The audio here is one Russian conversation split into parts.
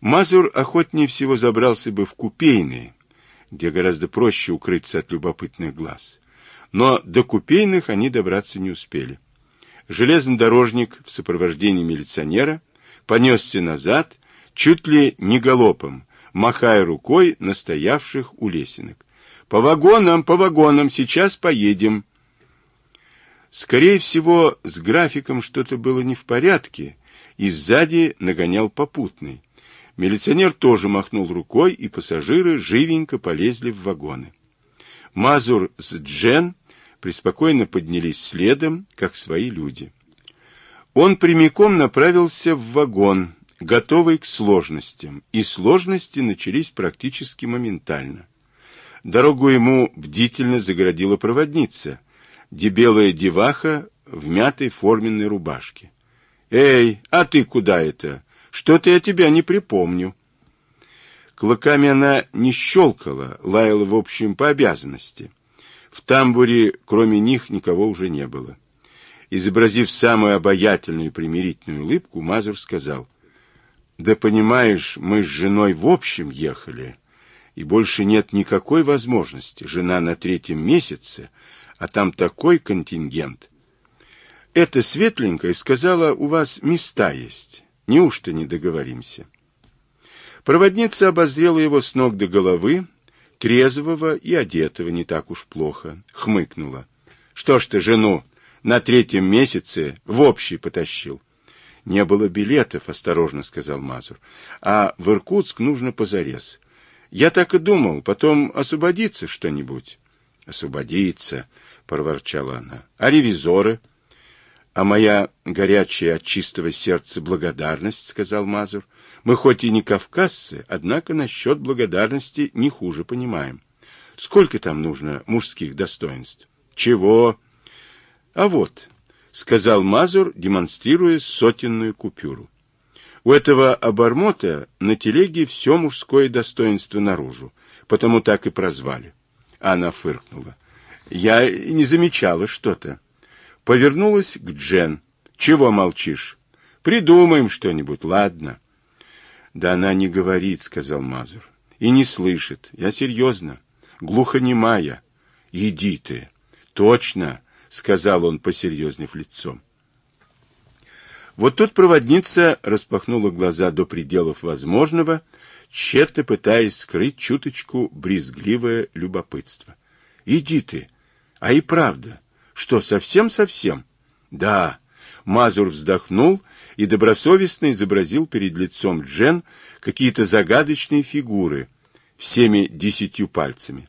Мазур охотнее всего забрался бы в купейные, где гораздо проще укрыться от любопытных глаз. Но до купейных они добраться не успели. Железнодорожник в сопровождении милиционера понесся назад, чуть ли не галопом, махая рукой на стоявших у лесенок. «По вагонам, по вагонам, сейчас поедем!» Скорее всего, с графиком что-то было не в порядке, и сзади нагонял попутный. Милиционер тоже махнул рукой, и пассажиры живенько полезли в вагоны. Мазур с Джен преспокойно поднялись следом, как свои люди. Он прямиком направился в вагон, готовый к сложностям, и сложности начались практически моментально. Дорогу ему бдительно загородила проводница, дебелая деваха в мятой форменной рубашке. «Эй, а ты куда это? Что-то я тебя не припомню». Клыками она не щелкала, лаяла в общем по обязанности. В тамбуре, кроме них, никого уже не было. Изобразив самую обаятельную примирительную улыбку, Мазур сказал, «Да понимаешь, мы с женой в общем ехали, и больше нет никакой возможности. Жена на третьем месяце, а там такой контингент». Эта светленькая сказала, у вас места есть. Неужто не договоримся? Проводница обозрела его с ног до головы, трезвого и одетого не так уж плохо, хмыкнула. Что ж ты жену на третьем месяце в общий потащил? Не было билетов, осторожно сказал Мазур. А в Иркутск нужно позарез. Я так и думал, потом освободиться что-нибудь. Освободиться, проворчала она. А ревизоры? А моя горячая от чистого сердца благодарность, сказал Мазур. Мы хоть и не кавказцы, однако насчет благодарности не хуже понимаем. Сколько там нужно мужских достоинств? Чего? А вот, сказал Мазур, демонстрируя сотенную купюру. У этого обормота на телеге все мужское достоинство наружу, потому так и прозвали. Она фыркнула. Я не замечала что-то. Повернулась к Джен. Чего молчишь? Придумаем что-нибудь, ладно. Да она не говорит, сказал Мазур. И не слышит. Я серьезно. Глухонемая. Иди ты. Точно, сказал он, посерьезнев лицом. Вот тут проводница распахнула глаза до пределов возможного, тщетно пытаясь скрыть чуточку брезгливое любопытство. Иди ты. А и правда. Что, совсем-совсем? Да. Мазур вздохнул и добросовестно изобразил перед лицом Джен какие-то загадочные фигуры всеми десятью пальцами.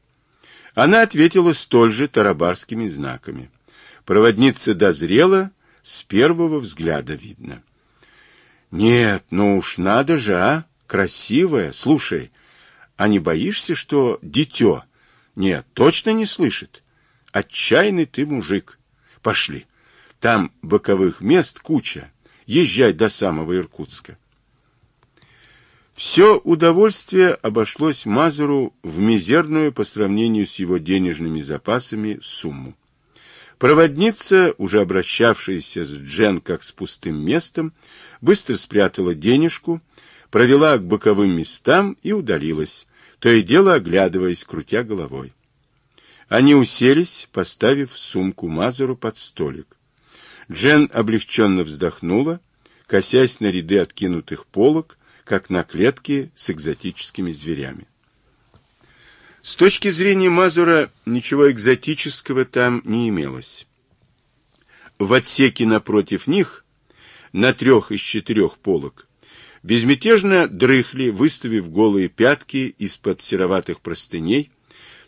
Она ответила столь же тарабарскими знаками. Проводница дозрела, с первого взгляда видно. Нет, ну уж надо же, а? Красивая. Слушай, а не боишься, что дитё? Нет, точно не слышит. Отчаянный ты мужик. Пошли. Там боковых мест куча. Езжай до самого Иркутска. Все удовольствие обошлось Мазуру в мизерную по сравнению с его денежными запасами сумму. Проводница, уже обращавшаяся с Джен как с пустым местом, быстро спрятала денежку, провела к боковым местам и удалилась, то и дело оглядываясь, крутя головой. Они уселись, поставив сумку Мазуру под столик. Джен облегченно вздохнула, косясь на ряды откинутых полок, как на клетки с экзотическими зверями. С точки зрения Мазура ничего экзотического там не имелось. В отсеке напротив них, на трех из четырех полок, безмятежно дрыхли, выставив голые пятки из-под сероватых простыней,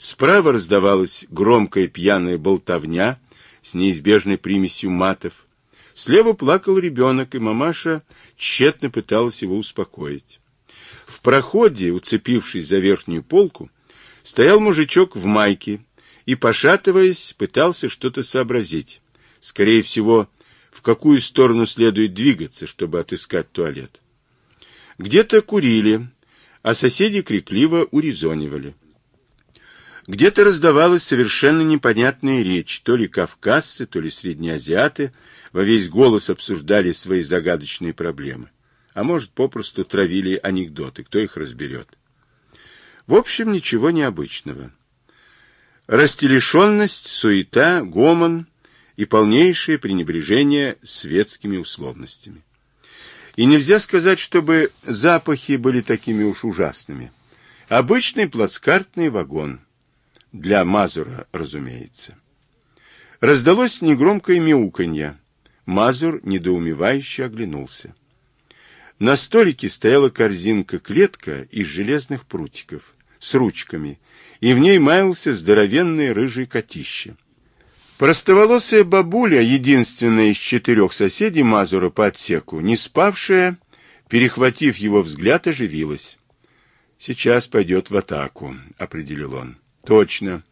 справа раздавалась громкая пьяная болтовня, с неизбежной примесью матов. Слева плакал ребенок, и мамаша тщетно пыталась его успокоить. В проходе, уцепившись за верхнюю полку, стоял мужичок в майке и, пошатываясь, пытался что-то сообразить. Скорее всего, в какую сторону следует двигаться, чтобы отыскать туалет. Где-то курили, а соседи крикливо урезонивали. Где-то раздавалась совершенно непонятная речь, то ли кавказцы, то ли среднеазиаты во весь голос обсуждали свои загадочные проблемы. а может, попросту травили анекдоты, кто их разберет. В общем, ничего необычного. Растелешенность, суета, гомон и полнейшее пренебрежение светскими условностями. И нельзя сказать, чтобы запахи были такими уж ужасными. Обычный плацкартный вагон. Для Мазура, разумеется. Раздалось негромкое мяуканье. Мазур недоумевающе оглянулся. На столике стояла корзинка-клетка из железных прутиков с ручками, и в ней маялся здоровенный рыжий котище. Простоволосая бабуля, единственная из четырех соседей Мазура по отсеку, не спавшая, перехватив его взгляд, оживилась. «Сейчас пойдет в атаку», — определил он. «Точно».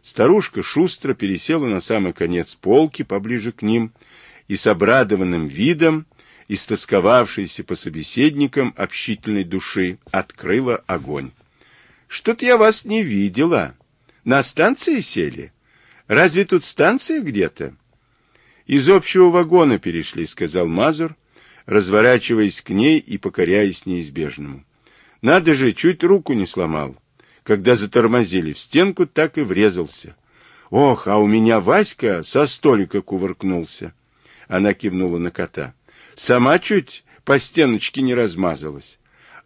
Старушка шустро пересела на самый конец полки, поближе к ним, и с обрадованным видом, истосковавшейся по собеседникам общительной души, открыла огонь. «Что-то я вас не видела. На станции сели?» Разве тут станция где-то? Из общего вагона перешли, сказал Мазур, разворачиваясь к ней и покоряясь неизбежному. Надо же, чуть руку не сломал. Когда затормозили в стенку, так и врезался. Ох, а у меня Васька со столика кувыркнулся. Она кивнула на кота. Сама чуть по стеночке не размазалась.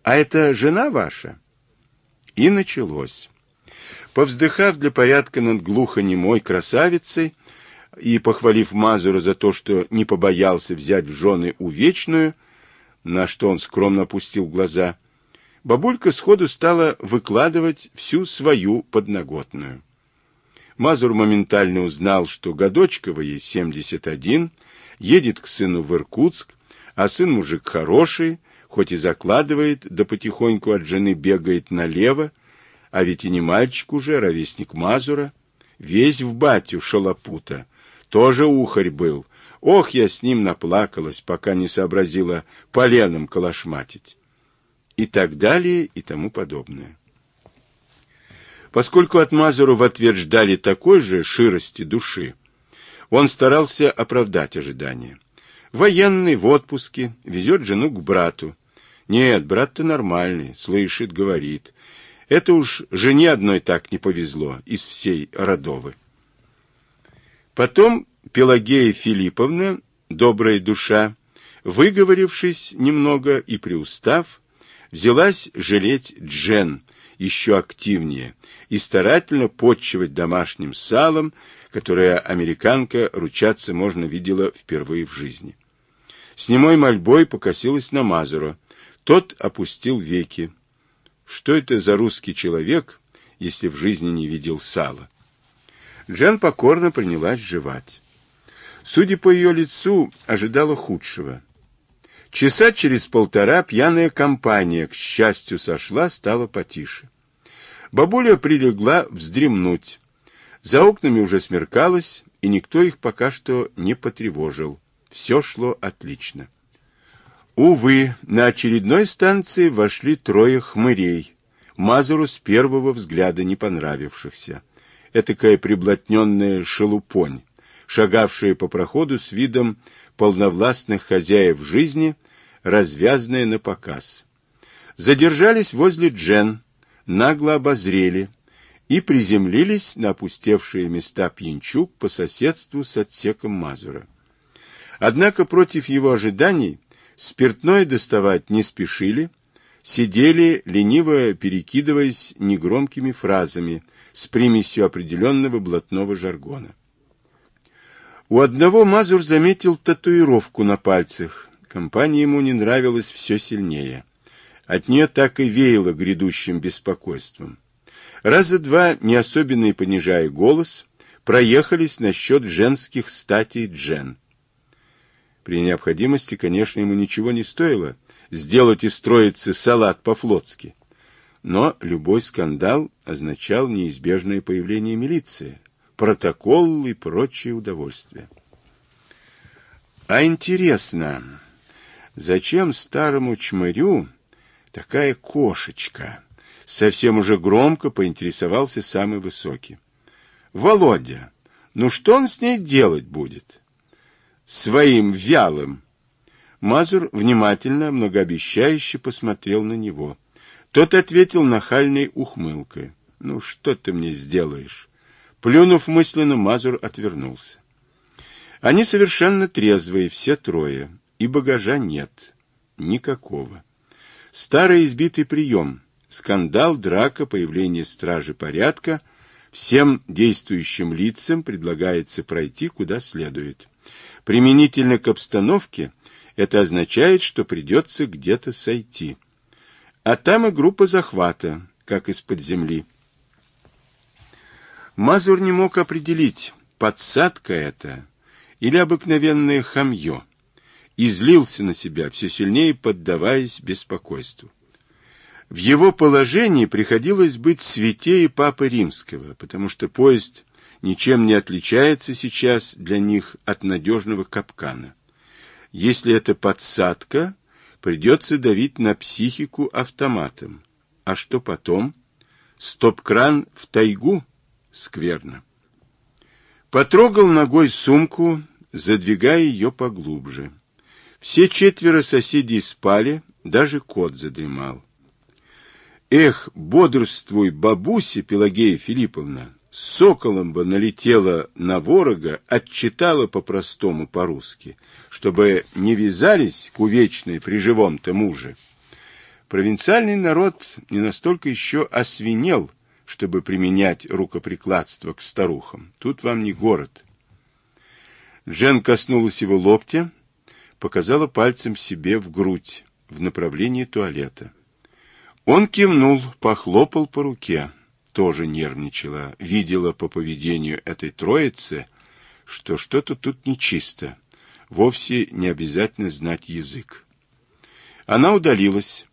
А это жена ваша? И началось. Повздыхав для порядка над глухонемой красавицей и похвалив Мазура за то, что не побоялся взять в жены увечную, на что он скромно опустил глаза, бабулька сходу стала выкладывать всю свою подноготную. Мазур моментально узнал, что Годочкова ей 71, едет к сыну в Иркутск, а сын мужик хороший, хоть и закладывает, да потихоньку от жены бегает налево, а ведь и не мальчик уже, ровесник Мазура, весь в батю шалопута, тоже ухарь был. Ох, я с ним наплакалась, пока не сообразила поленом калашматить. И так далее, и тому подобное. Поскольку от Мазура в ответ ждали такой же ширости души, он старался оправдать ожидания. Военный в отпуске, везет жену к брату. Нет, брат-то нормальный, слышит, говорит. Это уж жене одной так не повезло из всей родовы. Потом Пелагея Филипповна, добрая душа, выговорившись немного и приустав, взялась жалеть Джен еще активнее и старательно подчивать домашним салом, которое американка, ручаться можно, видела впервые в жизни. С немой мольбой покосилась на Мазура. Тот опустил веки. Что это за русский человек, если в жизни не видел сала? Джен покорно принялась жевать. Судя по ее лицу, ожидала худшего. Часа через полтора пьяная компания, к счастью, сошла, стала потише. Бабуля прилегла вздремнуть. За окнами уже смеркалось, и никто их пока что не потревожил. Все шло отлично. Увы, на очередной станции вошли трое хмырей, Мазуру с первого взгляда не понравившихся. Этакая приблотненная шелупонь, шагавшая по проходу с видом полновластных хозяев жизни, развязанная на показ. Задержались возле Джен, нагло обозрели и приземлились на опустевшие места пьянчук по соседству с отсеком Мазура. Однако против его ожиданий Спиртное доставать не спешили, сидели, лениво перекидываясь негромкими фразами с примесью определенного блатного жаргона. У одного Мазур заметил татуировку на пальцах. Компания ему не нравилась все сильнее. От нее так и веяло грядущим беспокойством. Раза два, не особенно понижая голос, проехались насчет женских статей Джен. При необходимости, конечно, ему ничего не стоило сделать из троицы салат по-флотски. Но любой скандал означал неизбежное появление милиции, протокол и прочие удовольствия. А интересно, зачем старому чмырю такая кошечка? Совсем уже громко поинтересовался самый высокий. Володя, ну что он с ней делать будет? своим вялым. Мазур внимательно, многообещающе посмотрел на него. Тот ответил нахальной ухмылкой. «Ну, что ты мне сделаешь?» Плюнув мысленно, Мазур отвернулся. Они совершенно трезвые, все трое, и багажа нет. Никакого. Старый избитый прием. Скандал, драка, появление стражи порядка. Всем действующим лицам предлагается пройти куда следует. Применительно к обстановке это означает, что придется где-то сойти. А там и группа захвата, как из-под земли. Мазур не мог определить, подсадка это или обыкновенное хамье, и злился на себя, все сильнее поддаваясь беспокойству. В его положении приходилось быть святее Папы Римского, потому что поезд ничем не отличается сейчас для них от надежного капкана. Если это подсадка, придется давить на психику автоматом. А что потом? Стоп-кран в тайгу? Скверно. Потрогал ногой сумку, задвигая ее поглубже. Все четверо соседей спали, даже кот задремал. Эх, бодрствуй, бабуся Пелагея Филипповна, соколом бы налетела на ворога, отчитала по-простому по-русски, чтобы не вязались к увечной при живом-то муже. Провинциальный народ не настолько еще освинел, чтобы применять рукоприкладство к старухам. Тут вам не город. Джен коснулась его локтя, показала пальцем себе в грудь, в направлении туалета. Он кивнул, похлопал по руке, тоже нервничала, видела по поведению этой троицы, что что-то тут нечисто, вовсе не обязательно знать язык. Она удалилась,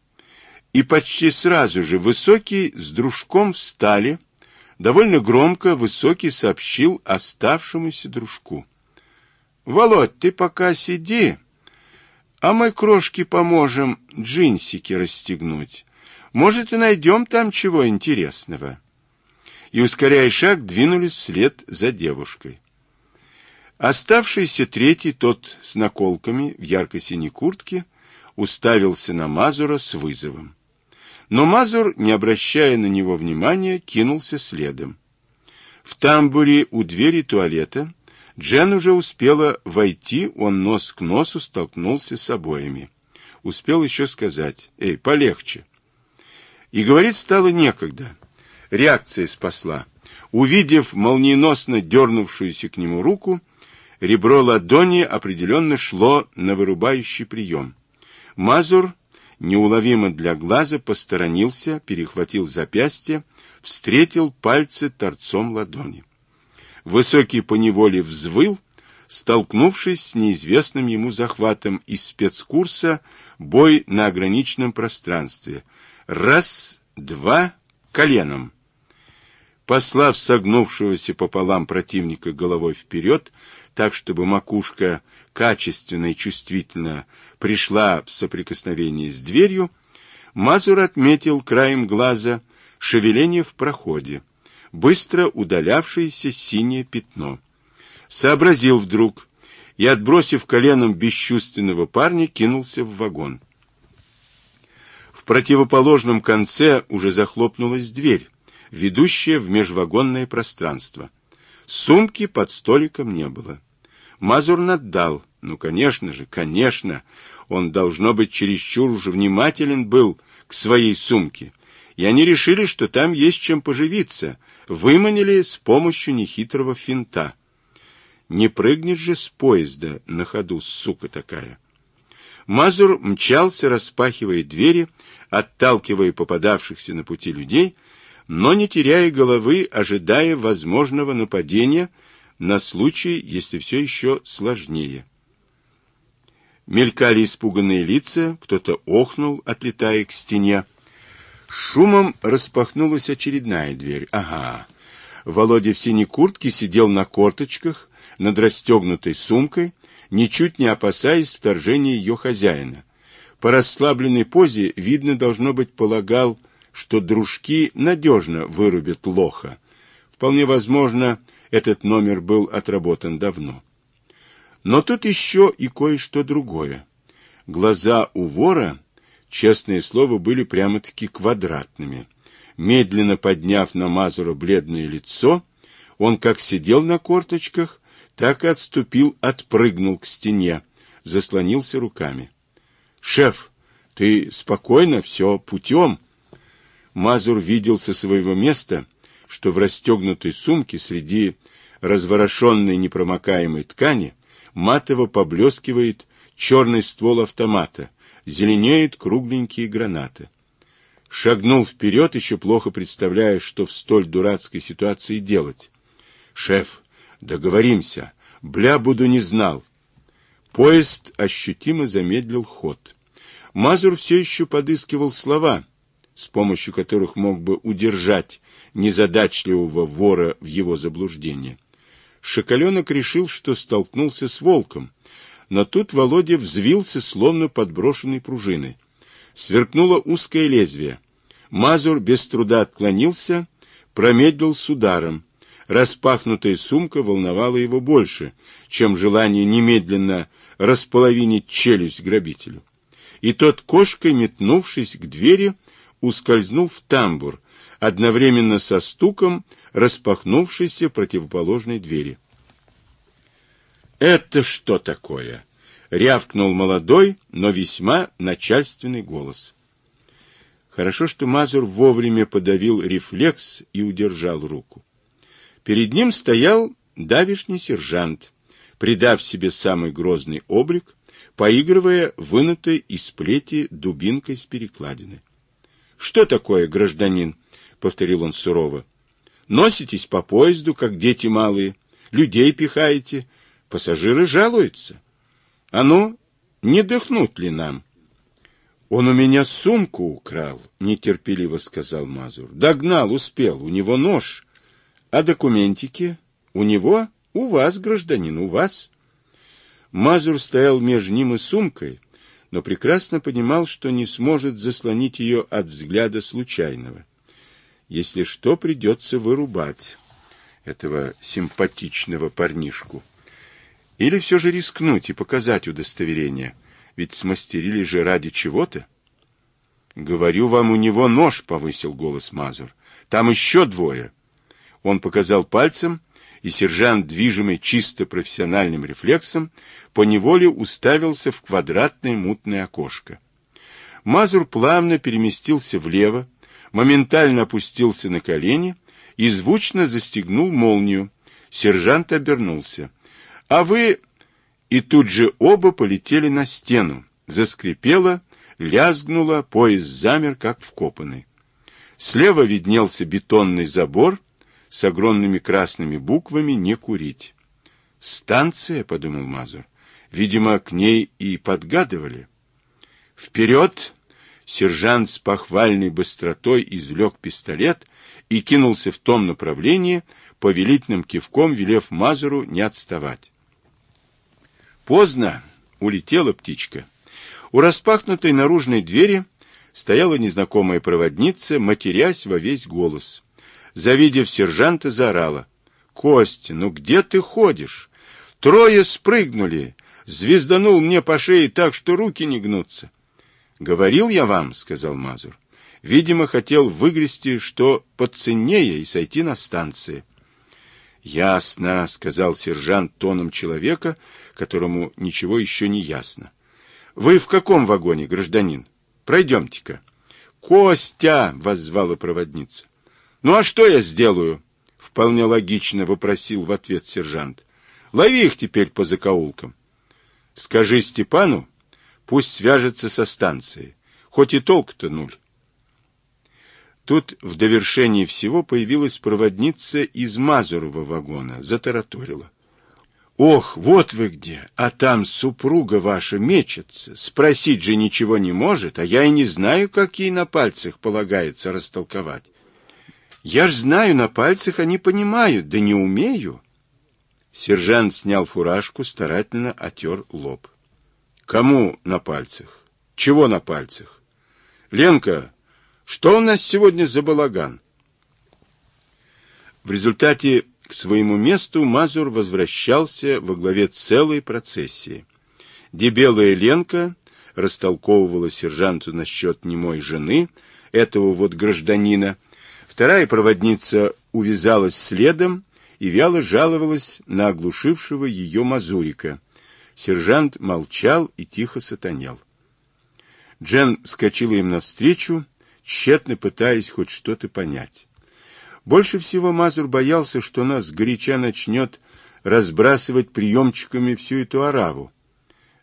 и почти сразу же Высокий с дружком встали, довольно громко Высокий сообщил оставшемуся дружку. Володь, ты пока сиди, а мы крошки поможем джинсики расстегнуть. Может, и найдем там чего интересного. И, ускоряя шаг, двинулись вслед за девушкой. Оставшийся третий, тот с наколками в ярко-синей куртке, уставился на Мазура с вызовом. Но Мазур, не обращая на него внимания, кинулся следом. В тамбуре у двери туалета Джен уже успела войти, он нос к носу столкнулся с обоями. Успел еще сказать, «Эй, полегче». И говорить стало некогда. Реакция спасла. Увидев молниеносно дернувшуюся к нему руку, ребро ладони определенно шло на вырубающий прием. Мазур, неуловимо для глаза, посторонился, перехватил запястье, встретил пальцы торцом ладони. Высокий поневоле взвыл, столкнувшись с неизвестным ему захватом из спецкурса «Бой на ограниченном пространстве». Раз, два, коленом. Послав согнувшегося пополам противника головой вперед, так, чтобы макушка качественно и чувствительно пришла в соприкосновение с дверью, Мазур отметил краем глаза шевеление в проходе быстро удалявшееся синее пятно. Сообразил вдруг и, отбросив коленом бесчувственного парня, кинулся в вагон. В противоположном конце уже захлопнулась дверь, ведущая в межвагонное пространство. Сумки под столиком не было. Мазур наддал. Ну, конечно же, конечно, он, должно быть, чересчур уже внимателен был к своей сумке. И они решили, что там есть чем поживиться, выманили с помощью нехитрого финта. Не прыгнешь же с поезда на ходу, сука такая. Мазур мчался, распахивая двери, отталкивая попадавшихся на пути людей, но не теряя головы, ожидая возможного нападения на случай, если все еще сложнее. Мелькали испуганные лица, кто-то охнул, отлетая к стене. Шумом распахнулась очередная дверь. Ага. Володя в синей куртке сидел на корточках над расстегнутой сумкой, ничуть не опасаясь вторжения ее хозяина. По расслабленной позе видно должно быть полагал, что дружки надежно вырубят лоха. Вполне возможно, этот номер был отработан давно. Но тут еще и кое-что другое. Глаза у вора, честное слово, были прямо-таки квадратными. Медленно подняв на Мазура бледное лицо, он как сидел на корточках, так и отступил, отпрыгнул к стене, заслонился руками. — Шеф, ты спокойно, все путем. Мазур видел со своего места, что в расстегнутой сумке среди разворошенной непромокаемой ткани матово поблескивает черный ствол автомата, зеленеют кругленькие гранаты. Шагнул вперед, еще плохо представляя, что в столь дурацкой ситуации делать. «Шеф, договоримся. Бля, буду не знал». Поезд ощутимо замедлил ход. Мазур все еще подыскивал слова, с помощью которых мог бы удержать незадачливого вора в его заблуждение. Шоколенок решил, что столкнулся с волком, но тут Володя взвился, словно подброшенной пружиной. Сверкнуло узкое лезвие. Мазур без труда отклонился, промедлил с ударом. Распахнутая сумка волновала его больше, чем желание немедленно располовинить челюсть грабителю. И тот кошкой, метнувшись к двери, ускользнул в тамбур, одновременно со стуком распахнувшейся противоположной двери. «Это что такое?» — рявкнул молодой, но весьма начальственный голос. Хорошо, что Мазур вовремя подавил рефлекс и удержал руку. Перед ним стоял давишний сержант, придав себе самый грозный облик, поигрывая вынутой из плети дубинкой с перекладины. — Что такое, гражданин? — повторил он сурово. — Носитесь по поезду, как дети малые, людей пихаете, Пассажиры жалуются. А ну, не дыхнуть ли нам? Он у меня сумку украл, нетерпеливо сказал Мазур. Догнал, успел, у него нож. А документики? У него? У вас, гражданин, у вас. Мазур стоял между ним и сумкой, но прекрасно понимал, что не сможет заслонить ее от взгляда случайного. Если что, придется вырубать этого симпатичного парнишку. Или все же рискнуть и показать удостоверение? Ведь смастерили же ради чего-то. Говорю вам, у него нож, повысил голос Мазур. Там еще двое. Он показал пальцем, и сержант, движимый чисто профессиональным рефлексом, поневоле уставился в квадратное мутное окошко. Мазур плавно переместился влево, моментально опустился на колени и звучно застегнул молнию. Сержант обернулся. А вы... И тут же оба полетели на стену. Заскрипело, лязгнуло, поезд замер, как вкопанный. Слева виднелся бетонный забор с огромными красными буквами «Не курить». «Станция», — подумал Мазур. «Видимо, к ней и подгадывали». «Вперед!» Сержант с похвальной быстротой извлек пистолет и кинулся в том направлении, повелительным кивком велев Мазуру не отставать. Поздно улетела птичка. У распахнутой наружной двери стояла незнакомая проводница, матерясь во весь голос. Завидев сержанта, заорала. — Костя, ну где ты ходишь? Трое спрыгнули. Звезданул мне по шее так, что руки не гнутся. — Говорил я вам, — сказал Мазур. Видимо, хотел выгрести, что поценнее, и сойти на станции. Ясно, сказал сержант тоном человека, которому ничего еще не ясно. Вы в каком вагоне, гражданин? Пройдемте-ка. Костя, воззвала проводница. Ну а что я сделаю? Вполне логично вопросил в ответ сержант. Лови их теперь по закоулкам. Скажи Степану, пусть свяжется со станцией. Хоть и толк-то нуль. Тут в довершении всего появилась проводница из Мазурова вагона, затараторила. «Ох, вот вы где! А там супруга ваша мечется. Спросить же ничего не может, а я и не знаю, как ей на пальцах полагается растолковать. Я ж знаю, на пальцах они понимают, да не умею». Сержант снял фуражку, старательно отер лоб. «Кому на пальцах? Чего на пальцах? Ленка, что у нас сегодня за балаган? В результате к своему месту Мазур возвращался во главе целой процессии. Дебелая Ленка растолковывала сержанту насчет немой жены, этого вот гражданина. Вторая проводница увязалась следом и вяло жаловалась на оглушившего ее мазурика. Сержант молчал и тихо сатанел. Джен скочила им навстречу, тщетно пытаясь хоть что-то понять. Больше всего Мазур боялся, что нас горяча начнет разбрасывать приемчиками всю эту ораву,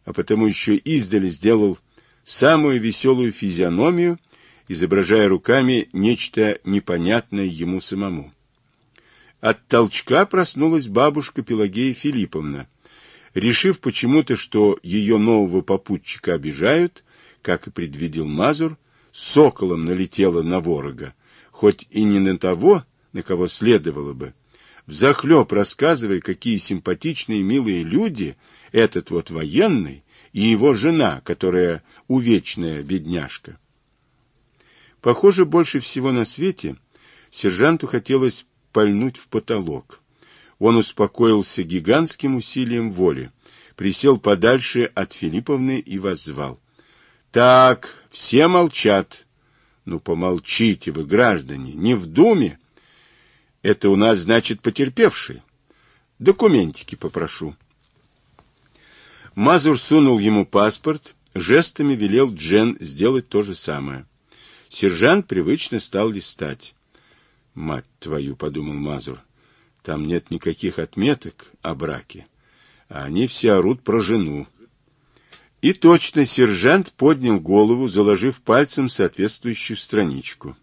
а потому еще издали сделал самую веселую физиономию, изображая руками нечто непонятное ему самому. От толчка проснулась бабушка Пелагея Филипповна. Решив почему-то, что ее нового попутчика обижают, как и предвидел Мазур, соколом налетела на ворога, хоть и не на того, на кого следовало бы, взахлеб рассказывая, какие симпатичные милые люди этот вот военный и его жена, которая увечная бедняжка. Похоже, больше всего на свете сержанту хотелось пальнуть в потолок. Он успокоился гигантским усилием воли, присел подальше от Филипповны и воззвал. Так, все молчат. Ну, помолчите вы, граждане, не в думе. Это у нас, значит, потерпевшие. Документики попрошу. Мазур сунул ему паспорт, жестами велел Джен сделать то же самое. Сержант привычно стал листать. «Мать твою!» — подумал Мазур. «Там нет никаких отметок о браке, а они все орут про жену. И точно сержант поднял голову, заложив пальцем соответствующую страничку.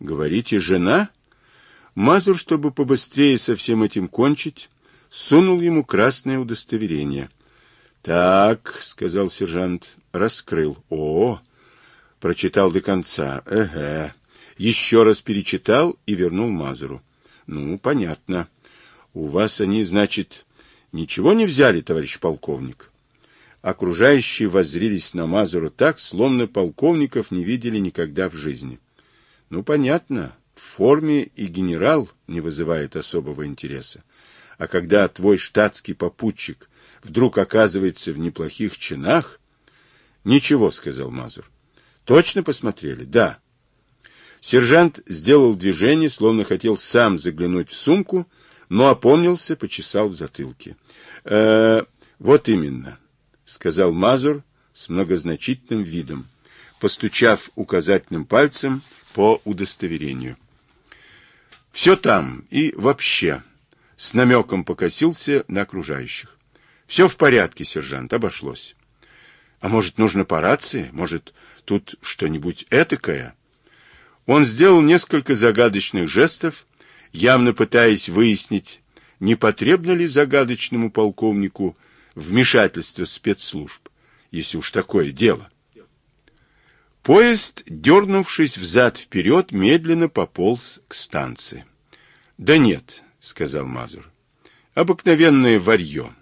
«Говорите, жена?» Мазур, чтобы побыстрее со всем этим кончить, сунул ему красное удостоверение. «Так», — сказал сержант, — раскрыл. «О!» — прочитал до конца. «Эге». Еще раз перечитал и вернул Мазуру. «Ну, понятно. У вас они, значит, ничего не взяли, товарищ полковник?» Окружающие воззрились на Мазуру так, словно полковников не видели никогда в жизни. Ну, понятно, в форме и генерал не вызывает особого интереса. А когда твой штатский попутчик вдруг оказывается в неплохих чинах... Ничего, сказал Мазур. Точно посмотрели? Да. Сержант сделал движение, словно хотел сам заглянуть в сумку, но опомнился, почесал в затылке. Э, вот именно. — сказал Мазур с многозначительным видом, постучав указательным пальцем по удостоверению. «Все там и вообще», — с намеком покосился на окружающих. «Все в порядке, сержант, обошлось». «А может, нужно по рации? Может, тут что-нибудь этакое?» Он сделал несколько загадочных жестов, явно пытаясь выяснить, не потребно ли загадочному полковнику вмешательство спецслужб, если уж такое дело. Поезд, дернувшись взад-вперед, медленно пополз к станции. — Да нет, — сказал Мазур, — обыкновенное варье.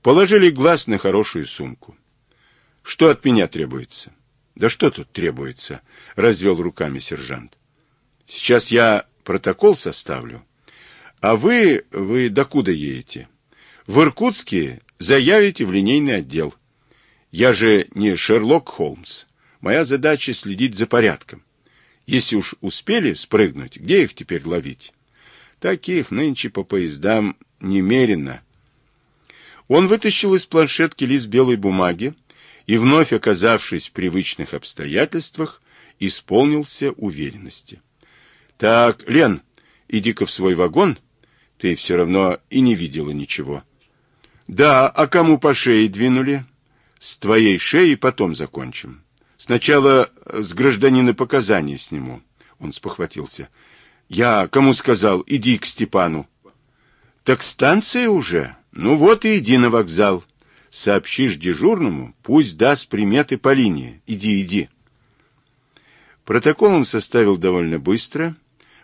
Положили глаз на хорошую сумку. — Что от меня требуется? — Да что тут требуется? — развел руками сержант. — Сейчас я протокол составлю. А вы, вы докуда едете? В Иркутске заявите в линейный отдел. Я же не Шерлок Холмс. Моя задача следить за порядком. Если уж успели спрыгнуть, где их теперь ловить? Таких нынче по поездам немерено. Он вытащил из планшетки лист белой бумаги и, вновь оказавшись в привычных обстоятельствах, исполнился уверенности. — Так, Лен, иди-ка в свой вагон. Ты все равно и не видела ничего. — да, а кому по шее двинули? С твоей шеи потом закончим. Сначала с гражданина показания сниму. Он спохватился. Я кому сказал, иди к Степану. Так станция уже? Ну вот и иди на вокзал. Сообщишь дежурному, пусть даст приметы по линии. Иди, иди. Протокол он составил довольно быстро.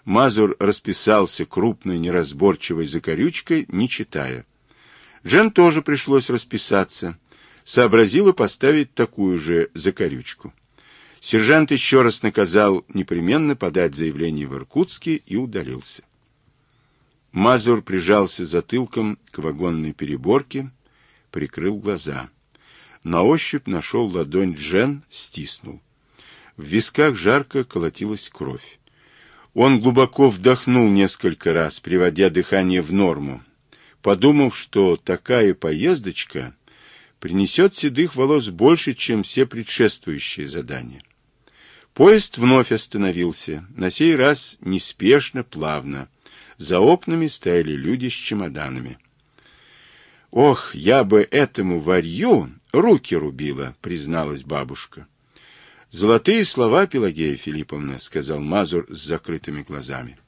Мазур расписался крупной неразборчивой закорючкой, не читая. Жен тоже пришлось расписаться. Сообразила поставить такую же закорючку. Сержант еще раз наказал непременно подать заявление в Иркутске и удалился. Мазур прижался затылком к вагонной переборке, прикрыл глаза. На ощупь нашел ладонь Джен, стиснул. В висках жарко колотилась кровь. Он глубоко вдохнул несколько раз, приводя дыхание в норму, подумав, что такая поездочка принесет седых волос больше, чем все предшествующие задания. Поезд вновь остановился, на сей раз неспешно, плавно. За окнами стояли люди с чемоданами. «Ох, я бы этому варью руки рубила», — призналась бабушка. «Золотые слова, Пелагея Филипповна», — сказал Мазур с закрытыми глазами.